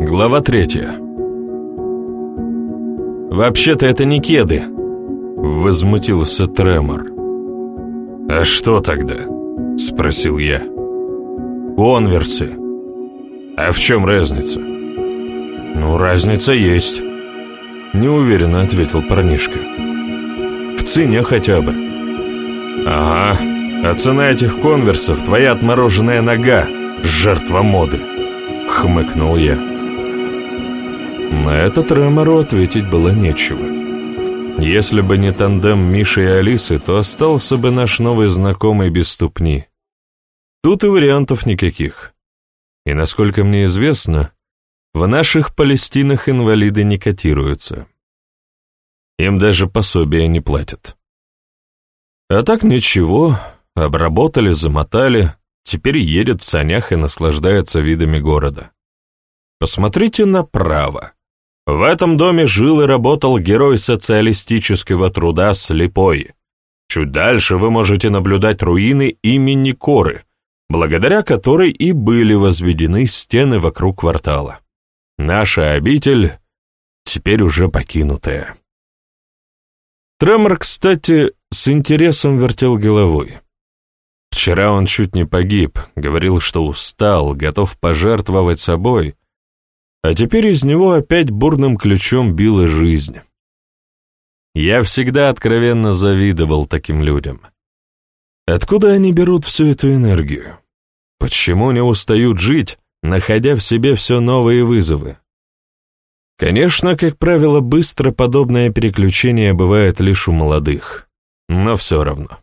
Глава третья. «Вообще-то это не кеды», — возмутился Тремор. «А что тогда?» — спросил я. «Конверсы». «А в чем разница?» «Ну, разница есть», — неуверенно ответил парнишка. «В цене хотя бы». «Ага, а цена этих конверсов — твоя отмороженная нога, жертва моды», — хмыкнул я. На этот Ремору ответить было нечего. Если бы не тандем Миши и Алисы, то остался бы наш новый знакомый без ступни. Тут и вариантов никаких. И, насколько мне известно, в наших Палестинах инвалиды не котируются. Им даже пособия не платят. А так ничего, обработали, замотали, теперь едет в санях и наслаждается видами города. Посмотрите направо. В этом доме жил и работал герой социалистического труда Слепой. Чуть дальше вы можете наблюдать руины имени Коры, благодаря которой и были возведены стены вокруг квартала. Наша обитель теперь уже покинутая. Тремор, кстати, с интересом вертел головой. Вчера он чуть не погиб, говорил, что устал, готов пожертвовать собой, а теперь из него опять бурным ключом била жизнь. Я всегда откровенно завидовал таким людям. Откуда они берут всю эту энергию? Почему не устают жить, находя в себе все новые вызовы? Конечно, как правило, быстро подобное переключение бывает лишь у молодых, но все равно.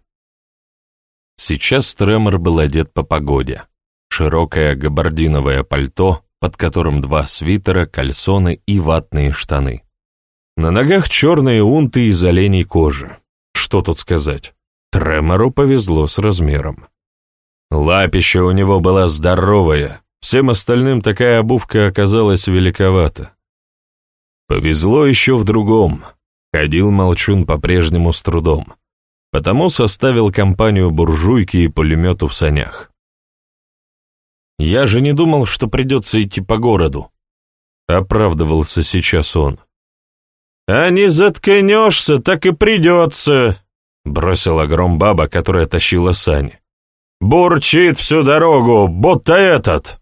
Сейчас Тремор был одет по погоде. Широкое габардиновое пальто, под которым два свитера, кальсоны и ватные штаны. На ногах черные унты из оленей кожи. Что тут сказать? Тремору повезло с размером. Лапища у него была здоровая, всем остальным такая обувка оказалась великовата. Повезло еще в другом. Ходил Молчун по-прежнему с трудом. Потому составил компанию буржуйки и пулемету в санях. Я же не думал, что придется идти по городу. Оправдывался сейчас он. «А не заткнешься, так и придется», — бросила гром баба, которая тащила сани. «Бурчит всю дорогу, будто этот».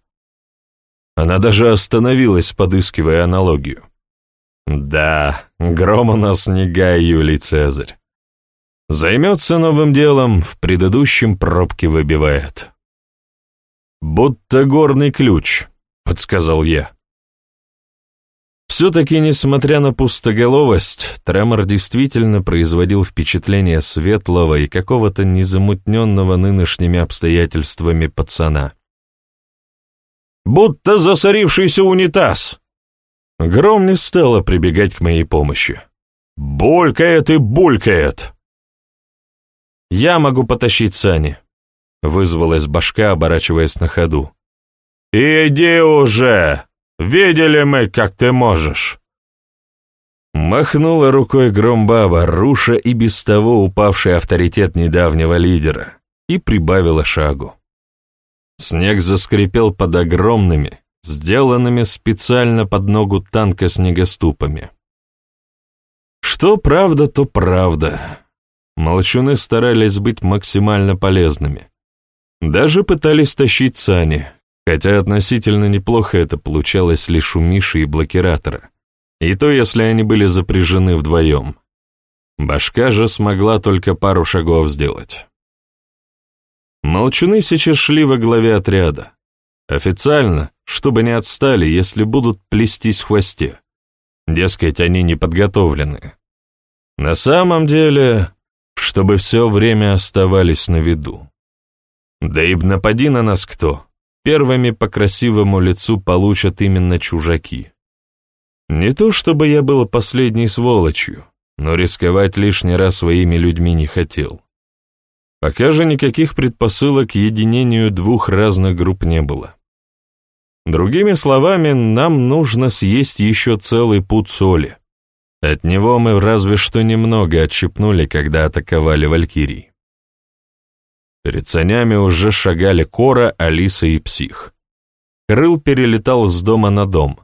Она даже остановилась, подыскивая аналогию. «Да, гром у нас не Гай Юлий Цезарь. Займется новым делом, в предыдущем пробки выбивает». «Будто горный ключ», — подсказал я. Все-таки, несмотря на пустоголовость, Тремор действительно производил впечатление светлого и какого-то незамутненного нынешними обстоятельствами пацана. «Будто засорившийся унитаз!» Гром не стала прибегать к моей помощи. «Булькает и булькает!» «Я могу потащить сани», Вызвалась башка, оборачиваясь на ходу. «Иди уже! Видели мы, как ты можешь!» Махнула рукой Громбаба, руша и без того упавший авторитет недавнего лидера, и прибавила шагу. Снег заскрипел под огромными, сделанными специально под ногу танка снегоступами. Что правда, то правда. Молчуны старались быть максимально полезными. Даже пытались тащить сани, хотя относительно неплохо это получалось лишь у Миши и блокиратора, и то, если они были запряжены вдвоем. Башка же смогла только пару шагов сделать. Молчуны сейчас шли во главе отряда. Официально, чтобы не отстали, если будут плестись в хвосте. Дескать, они не подготовлены. На самом деле, чтобы все время оставались на виду. Да и напади на нас кто, первыми по красивому лицу получат именно чужаки. Не то чтобы я был последней сволочью, но рисковать лишний раз своими людьми не хотел. Пока же никаких предпосылок к единению двух разных групп не было. Другими словами, нам нужно съесть еще целый путь соли. От него мы разве что немного отщипнули, когда атаковали Валькирий. Перед санями уже шагали Кора, Алиса и Псих. Крыл перелетал с дома на дом,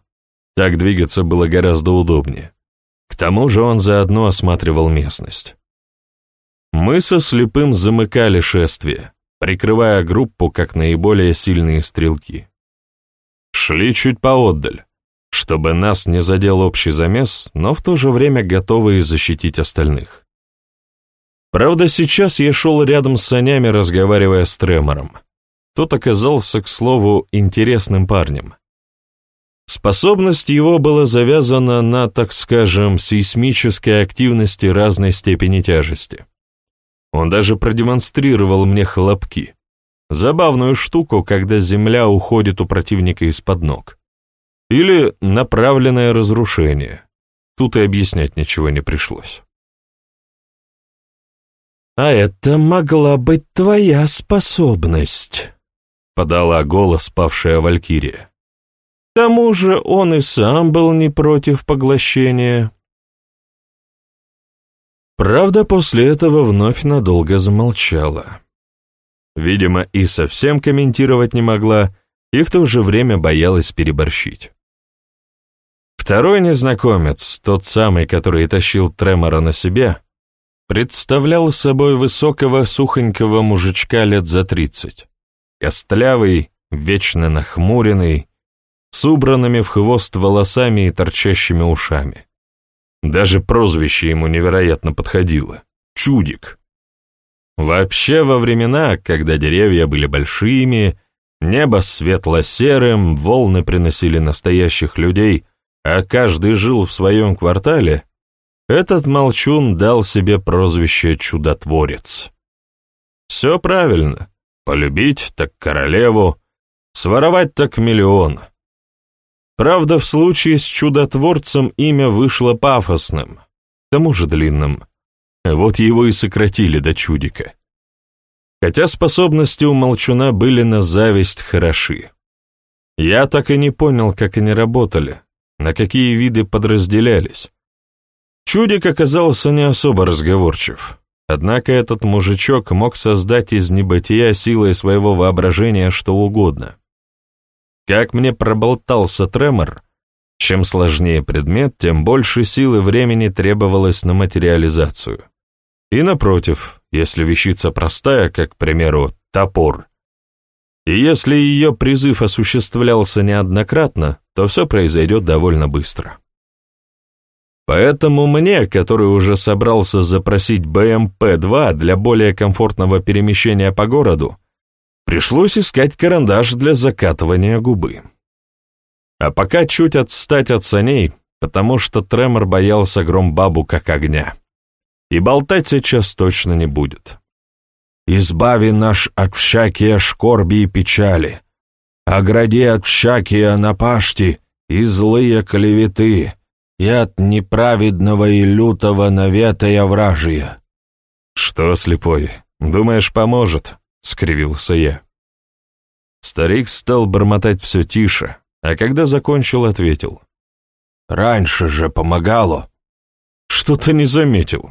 Так двигаться было гораздо удобнее. К тому же он заодно осматривал местность. Мы со слепым замыкали шествие, прикрывая группу как наиболее сильные стрелки. Шли чуть поотдаль, чтобы нас не задел общий замес, но в то же время готовые защитить остальных. Правда, сейчас я шел рядом с санями, разговаривая с Тремором. Тот оказался, к слову, интересным парнем. Способность его была завязана на, так скажем, сейсмической активности разной степени тяжести. Он даже продемонстрировал мне хлопки. Забавную штуку, когда земля уходит у противника из-под ног. Или направленное разрушение. Тут и объяснять ничего не пришлось. «А это могла быть твоя способность», — подала голос павшая Валькирия. «К тому же он и сам был не против поглощения». Правда, после этого вновь надолго замолчала. Видимо, и совсем комментировать не могла, и в то же время боялась переборщить. Второй незнакомец, тот самый, который тащил Тремора на себе, представлял собой высокого сухонького мужичка лет за тридцать. Костлявый, вечно нахмуренный, с убранными в хвост волосами и торчащими ушами. Даже прозвище ему невероятно подходило — «Чудик». Вообще, во времена, когда деревья были большими, небо светло-серым, волны приносили настоящих людей, а каждый жил в своем квартале, этот молчун дал себе прозвище «чудотворец». Все правильно. Полюбить так королеву, своровать так миллион. Правда, в случае с чудотворцем имя вышло пафосным, к тому же длинным. Вот его и сократили до чудика. Хотя способности у молчуна были на зависть хороши. Я так и не понял, как они работали, на какие виды подразделялись. Чудик оказался не особо разговорчив. Однако этот мужичок мог создать из небытия силой своего воображения что угодно. Как мне проболтался тремор, чем сложнее предмет, тем больше силы времени требовалось на материализацию. И напротив, если вещица простая, как, к примеру, топор, и если ее призыв осуществлялся неоднократно, то все произойдет довольно быстро. Поэтому мне, который уже собрался запросить БМП-2 для более комфортного перемещения по городу, пришлось искать карандаш для закатывания губы. А пока чуть отстать от саней, потому что Тремор боялся громбабу как огня. И болтать сейчас точно не будет. «Избави наш от всякие шкорби и печали, огради от всякие напашти и злые клеветы, и от неправедного и лютого навета и овражия». «Что, слепой, думаешь, поможет?» — скривился я. Старик стал бормотать все тише, а когда закончил, ответил. «Раньше же помогало». «Что-то не заметил».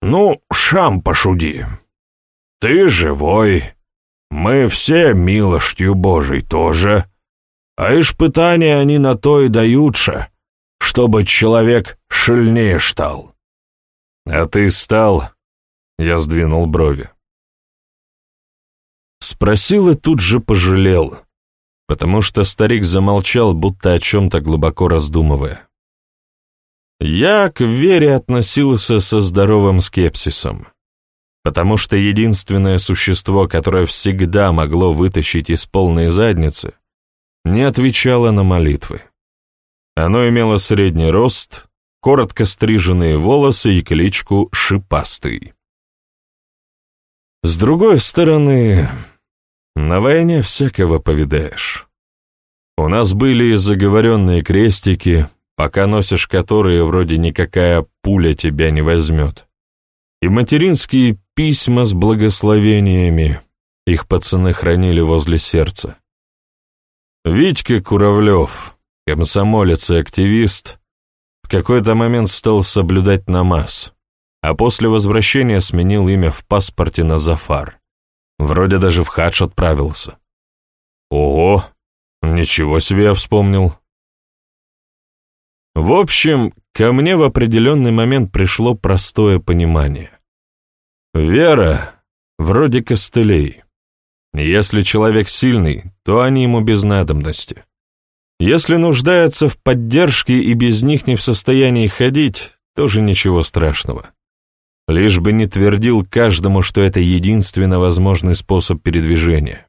«Ну, шам пошуди. Ты живой, мы все милостью Божией тоже, а испытания они на то и даются, чтобы человек шильнее стал. А ты стал? Я сдвинул брови. Спросил и тут же пожалел, потому что старик замолчал, будто о чем-то глубоко раздумывая. Я к вере относился со здоровым скепсисом, потому что единственное существо, которое всегда могло вытащить из полной задницы, не отвечало на молитвы. Оно имело средний рост, коротко стриженные волосы и кличку Шипастый. С другой стороны, на войне всякого повидаешь. У нас были заговоренные крестики, пока носишь которые вроде никакая пуля тебя не возьмет. И материнские письма с благословениями, их пацаны хранили возле сердца. Витька Куравлев, Комсомолец и активист в какой-то момент стал соблюдать намаз, а после возвращения сменил имя в паспорте на Зафар. Вроде даже в хадж отправился. Ого, ничего себе я вспомнил. В общем, ко мне в определенный момент пришло простое понимание. Вера вроде костылей. Если человек сильный, то они ему без надобности. Если нуждается в поддержке и без них не в состоянии ходить, тоже ничего страшного. Лишь бы не твердил каждому, что это единственно возможный способ передвижения.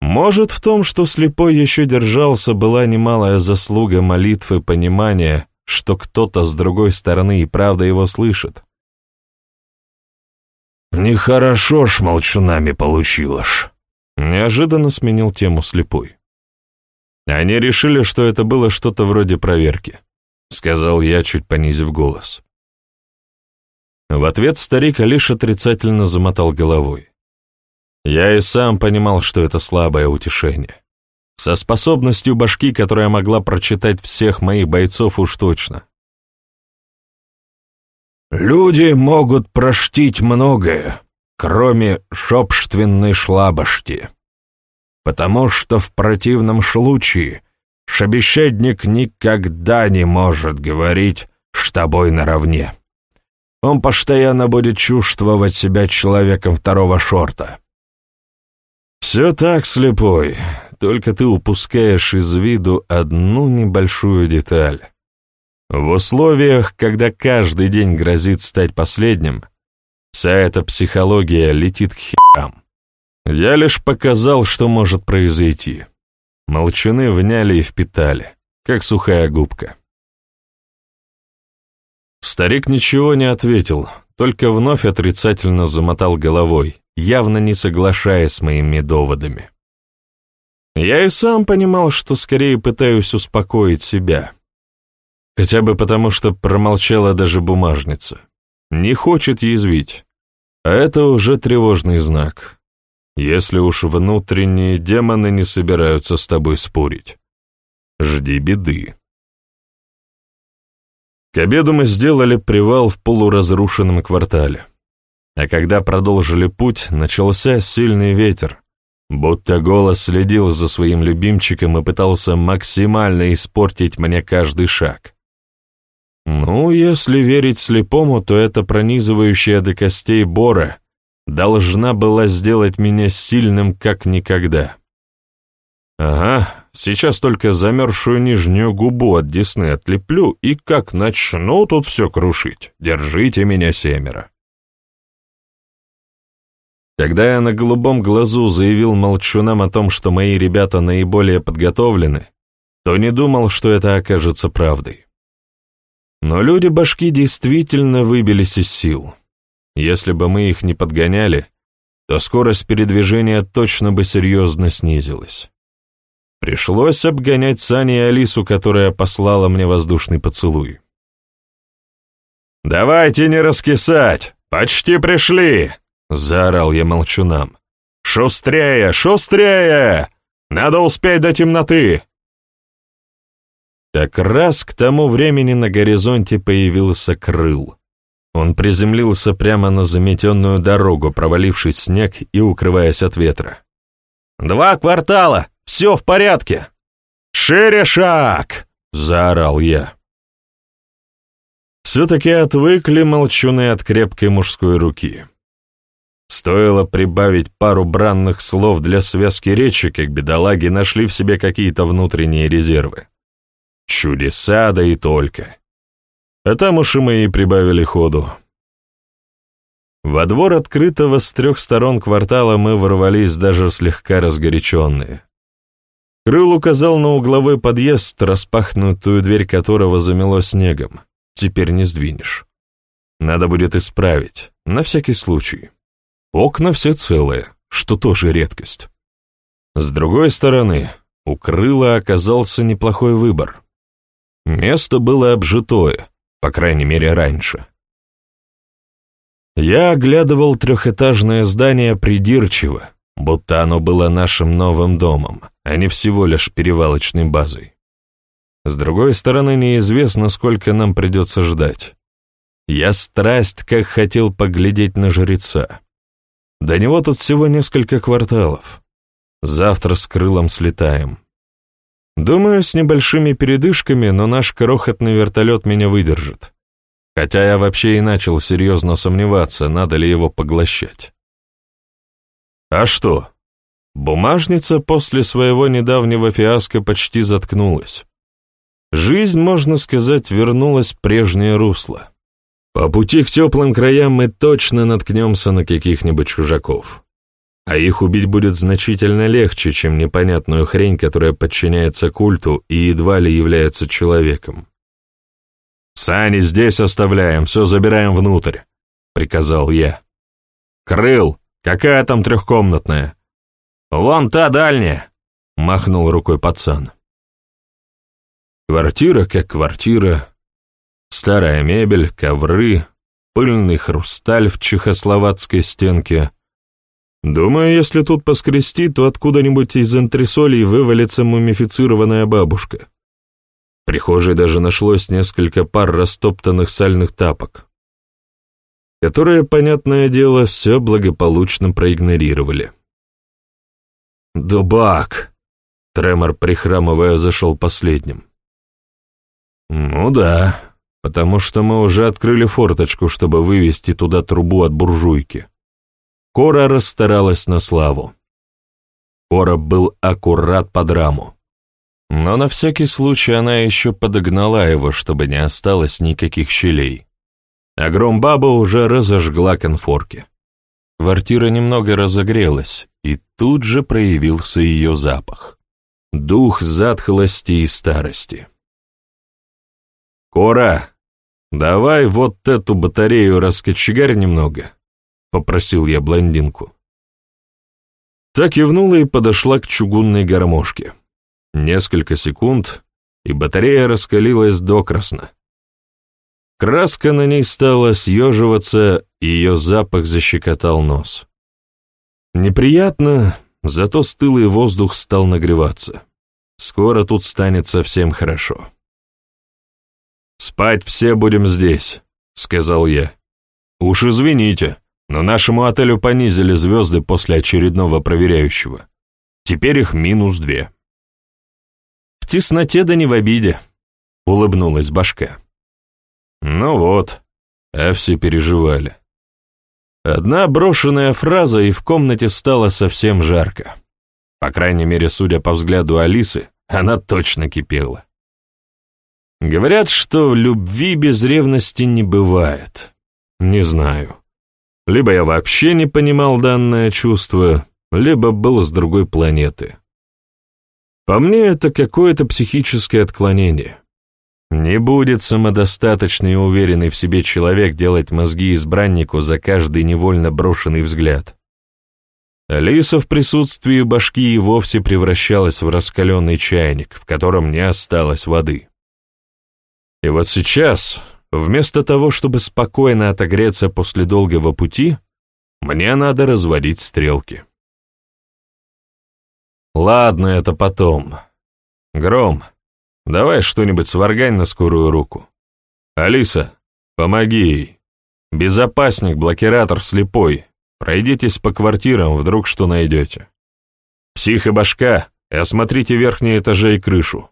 Может, в том, что слепой еще держался, была немалая заслуга молитвы понимания, что кто-то с другой стороны и правда его слышит. «Нехорошо ж молчунами получилось», — неожиданно сменил тему слепой. Они решили, что это было что-то вроде проверки, — сказал я, чуть понизив голос. В ответ старик лишь отрицательно замотал головой. Я и сам понимал, что это слабое утешение. Со способностью башки, которая могла прочитать всех моих бойцов уж точно. «Люди могут проштить многое, кроме шопштвенной шлабашти, потому что в противном случае шабещедник никогда не может говорить с тобой наравне. Он постоянно будет чувствовать себя человеком второго шорта». «Все так, слепой, только ты упускаешь из виду одну небольшую деталь. В условиях, когда каждый день грозит стать последним, вся эта психология летит к херам. Я лишь показал, что может произойти. Молчуны вняли и впитали, как сухая губка. Старик ничего не ответил, только вновь отрицательно замотал головой, явно не соглашаясь с моими доводами. Я и сам понимал, что скорее пытаюсь успокоить себя. Хотя бы потому, что промолчала даже бумажница. Не хочет язвить. А это уже тревожный знак. Если уж внутренние демоны не собираются с тобой спорить. Жди беды. К обеду мы сделали привал в полуразрушенном квартале. А когда продолжили путь, начался сильный ветер, будто голос следил за своим любимчиком и пытался максимально испортить мне каждый шаг. Ну, если верить слепому, то эта пронизывающая до костей бора должна была сделать меня сильным как никогда. Ага, сейчас только замерзшую нижнюю губу от десны отлеплю и как начну тут все крушить. Держите меня семеро. Когда я на голубом глазу заявил молчунам о том, что мои ребята наиболее подготовлены, то не думал, что это окажется правдой. Но люди башки действительно выбились из сил. Если бы мы их не подгоняли, то скорость передвижения точно бы серьезно снизилась. Пришлось обгонять Сани и Алису, которая послала мне воздушный поцелуй. «Давайте не раскисать! Почти пришли!» Заорал я молчунам. «Шустрее, шустрее! Надо успеть до темноты!» Как раз к тому времени на горизонте появился крыл. Он приземлился прямо на заметенную дорогу, провалившись снег и укрываясь от ветра. «Два квартала! Все в порядке!» «Шире шаг!» — заорал я. Все-таки отвыкли молчуны от крепкой мужской руки. Стоило прибавить пару бранных слов для связки речи, как бедолаги нашли в себе какие-то внутренние резервы. Чудеса, да и только. А там уж и мы и прибавили ходу. Во двор открытого с трех сторон квартала мы ворвались даже слегка разгоряченные. Крыл указал на угловой подъезд, распахнутую дверь которого замело снегом. Теперь не сдвинешь. Надо будет исправить, на всякий случай. Окна все целые, что тоже редкость. С другой стороны, у крыла оказался неплохой выбор. Место было обжитое, по крайней мере, раньше. Я оглядывал трехэтажное здание придирчиво, будто оно было нашим новым домом, а не всего лишь перевалочной базой. С другой стороны, неизвестно, сколько нам придется ждать. Я страсть как хотел поглядеть на жреца. До него тут всего несколько кварталов. Завтра с крылом слетаем. Думаю, с небольшими передышками, но наш крохотный вертолет меня выдержит. Хотя я вообще и начал серьезно сомневаться, надо ли его поглощать. А что? Бумажница после своего недавнего фиаско почти заткнулась. Жизнь, можно сказать, вернулась в прежнее русло. По пути к теплым краям мы точно наткнемся на каких-нибудь чужаков. А их убить будет значительно легче, чем непонятную хрень, которая подчиняется культу и едва ли является человеком. «Сани здесь оставляем, все забираем внутрь», — приказал я. «Крыл, какая там трехкомнатная?» «Вон та дальняя», — махнул рукой пацан. Квартира как квартира. Старая мебель, ковры, пыльный хрусталь в чехословацкой стенке. Думаю, если тут поскрести, то откуда-нибудь из антресолей вывалится мумифицированная бабушка прихожей даже нашлось несколько пар растоптанных сальных тапок, которые, понятное дело, все благополучно проигнорировали. «Дубак!» — Тремор, прихрамывая, зашел последним. «Ну да, потому что мы уже открыли форточку, чтобы вывести туда трубу от буржуйки. Кора расстаралась на славу. Короб был аккурат под раму. Но на всякий случай она еще подогнала его, чтобы не осталось никаких щелей. А громбаба уже разожгла конфорки. Квартира немного разогрелась, и тут же проявился ее запах. Дух затхлости и старости. «Кора, давай вот эту батарею раскочегарь немного», — попросил я блондинку. Так кивнула и подошла к чугунной гармошке. Несколько секунд, и батарея раскалилась докрасно. Краска на ней стала съеживаться, и ее запах защекотал нос. Неприятно, зато стылый воздух стал нагреваться. Скоро тут станет совсем хорошо. «Спать все будем здесь», — сказал я. «Уж извините, но нашему отелю понизили звезды после очередного проверяющего. Теперь их минус две» тесноте да не в обиде», — улыбнулась башка. Ну вот, а все переживали. Одна брошенная фраза, и в комнате стало совсем жарко. По крайней мере, судя по взгляду Алисы, она точно кипела. Говорят, что любви без ревности не бывает. Не знаю. Либо я вообще не понимал данное чувство, либо был с другой планеты. По мне, это какое-то психическое отклонение. Не будет самодостаточный и уверенный в себе человек делать мозги избраннику за каждый невольно брошенный взгляд. Алиса в присутствии башки и вовсе превращалась в раскаленный чайник, в котором не осталось воды. И вот сейчас, вместо того, чтобы спокойно отогреться после долгого пути, мне надо разводить стрелки. Ладно, это потом. Гром, давай что-нибудь сваргань на скорую руку. Алиса, помоги ей. Безопасник, блокиратор, слепой. Пройдитесь по квартирам, вдруг что найдете. Псих и башка, осмотрите верхние этажи и крышу.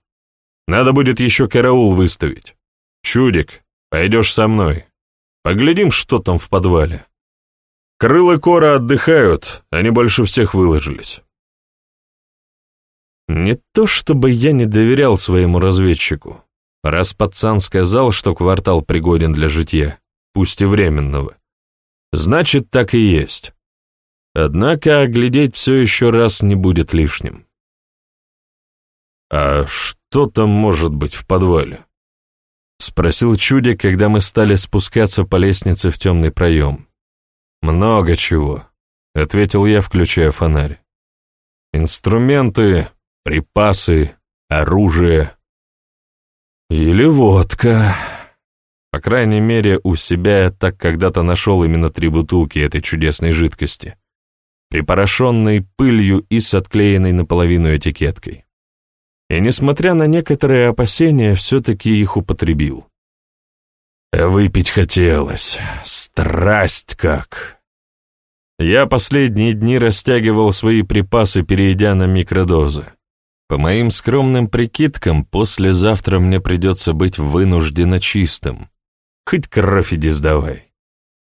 Надо будет еще караул выставить. Чудик, пойдешь со мной. Поглядим, что там в подвале. Крылы кора отдыхают, они больше всех выложились. Не то чтобы я не доверял своему разведчику, раз пацан сказал, что квартал пригоден для житья, пусть и временного. Значит, так и есть. Однако оглядеть все еще раз не будет лишним. «А что там может быть в подвале?» — спросил Чудик, когда мы стали спускаться по лестнице в темный проем. «Много чего», — ответил я, включая фонарь. «Инструменты, припасы, оружие или водка. По крайней мере, у себя я так когда-то нашел именно три бутылки этой чудесной жидкости, припорошенной пылью и с отклеенной наполовину этикеткой. И, несмотря на некоторые опасения, все-таки их употребил. Выпить хотелось. Страсть как! Я последние дни растягивал свои припасы, перейдя на микродозы. По моим скромным прикидкам, послезавтра мне придется быть вынужденно чистым. Хоть кровь иди сдавай.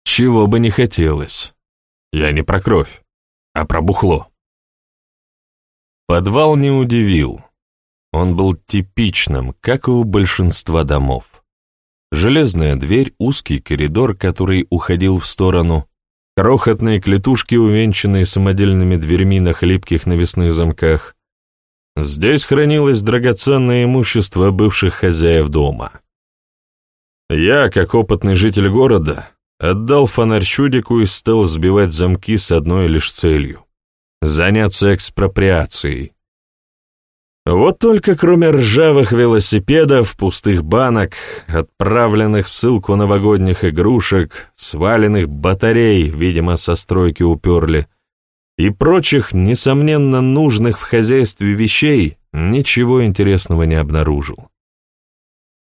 Чего бы не хотелось. Я не про кровь, а про бухло. Подвал не удивил. Он был типичным, как и у большинства домов. Железная дверь, узкий коридор, который уходил в сторону, крохотные клетушки, увенчанные самодельными дверьми на хлипких навесных замках. Здесь хранилось драгоценное имущество бывших хозяев дома. Я, как опытный житель города, отдал фонарь чудику и стал сбивать замки с одной лишь целью — заняться экспроприацией. Вот только кроме ржавых велосипедов, пустых банок, отправленных в ссылку новогодних игрушек, сваленных батарей, видимо, со стройки уперли, и прочих, несомненно, нужных в хозяйстве вещей, ничего интересного не обнаружил.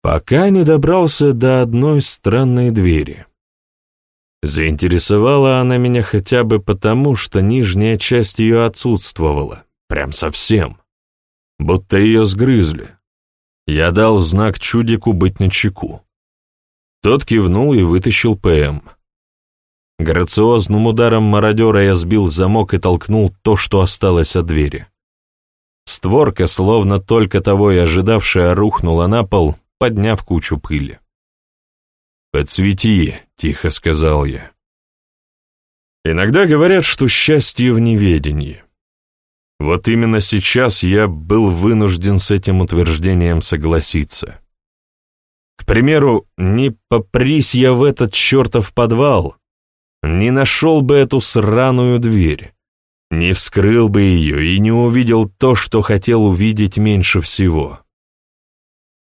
Пока не добрался до одной странной двери. Заинтересовала она меня хотя бы потому, что нижняя часть ее отсутствовала, прям совсем будто ее сгрызли. Я дал знак чудику быть начеку. Тот кивнул и вытащил ПМ. Грациозным ударом мародера я сбил замок и толкнул то, что осталось от двери. Створка, словно только того и ожидавшая, рухнула на пол, подняв кучу пыли. «Подсвети», — тихо сказал я. Иногда говорят, что счастье в неведении. Вот именно сейчас я был вынужден с этим утверждением согласиться. К примеру, не попрись я в этот чертов подвал, не нашел бы эту сраную дверь, не вскрыл бы ее и не увидел то, что хотел увидеть меньше всего.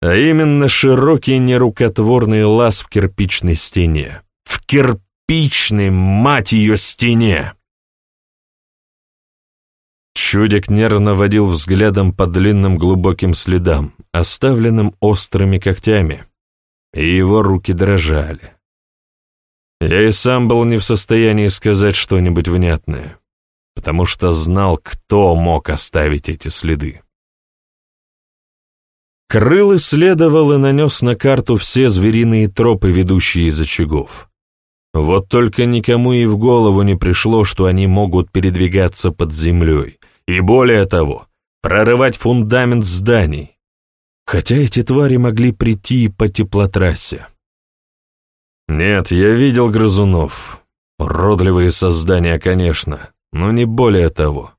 А именно широкий нерукотворный лаз в кирпичной стене. В кирпичной, мать ее, стене! Чудик нервно водил взглядом по длинным глубоким следам, оставленным острыми когтями, и его руки дрожали. Я и сам был не в состоянии сказать что-нибудь внятное, потому что знал, кто мог оставить эти следы. Крыл исследовал и нанес на карту все звериные тропы, ведущие из очагов. Вот только никому и в голову не пришло, что они могут передвигаться под землей, и более того, прорывать фундамент зданий, хотя эти твари могли прийти по теплотрассе. Нет, я видел грызунов. Родливые создания, конечно, но не более того.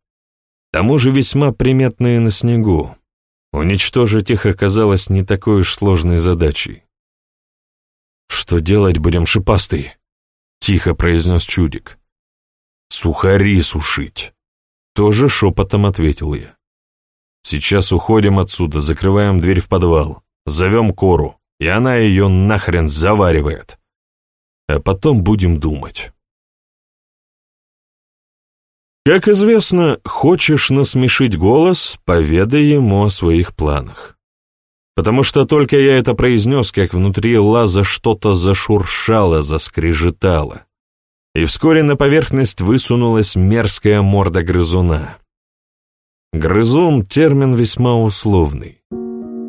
К тому же весьма приметные на снегу. Уничтожить их оказалось не такой уж сложной задачей. «Что делать будем, шипастый?» — тихо произнес чудик. «Сухари сушить». Тоже шепотом ответил я. Сейчас уходим отсюда, закрываем дверь в подвал, зовем Кору, и она ее нахрен заваривает. А потом будем думать. Как известно, хочешь насмешить голос, поведай ему о своих планах. Потому что только я это произнес, как внутри лаза что-то зашуршало, заскрежетало и вскоре на поверхность высунулась мерзкая морда грызуна. Грызун — термин весьма условный.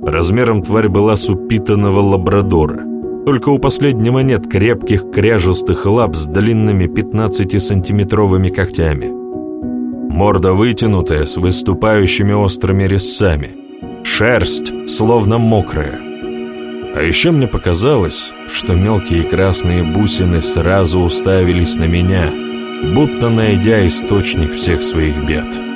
Размером тварь была с упитанного лабрадора, только у последнего нет крепких кряжестых лап с длинными 15-сантиметровыми когтями. Морда вытянутая, с выступающими острыми резцами. Шерсть, словно мокрая. А еще мне показалось, что мелкие красные бусины сразу уставились на меня, будто найдя источник всех своих бед.